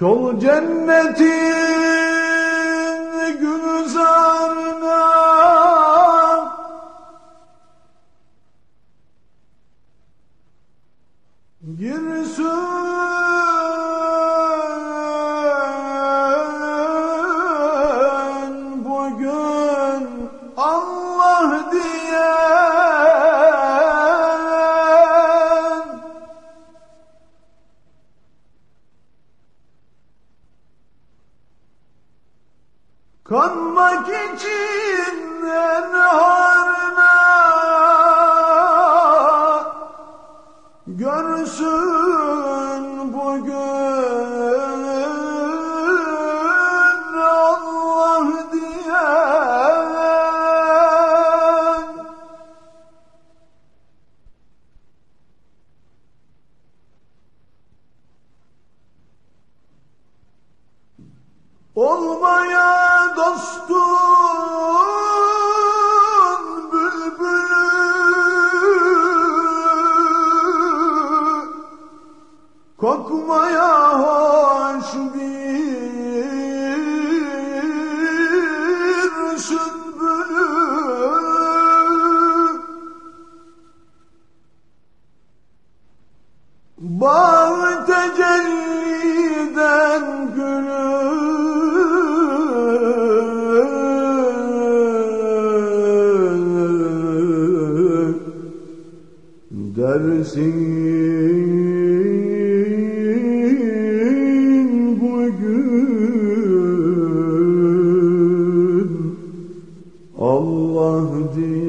Yol cennetin gülzarına girsin Kanmak için enharına Görsün bugün Allah diyen. Olmaya dostun bülbülü. Kokmaya hoş bir sümbülü Bağ tecelliden gidersin bugün. Allah diye